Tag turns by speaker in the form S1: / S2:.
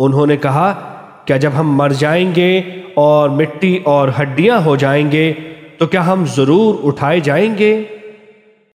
S1: انہوں نے کہا کیا جب ہم مر جائیں گے اور مٹی اور ہڈیاں ہو جائیں گے تو کیا ہم ضرور اٹھائے جائیں گے؟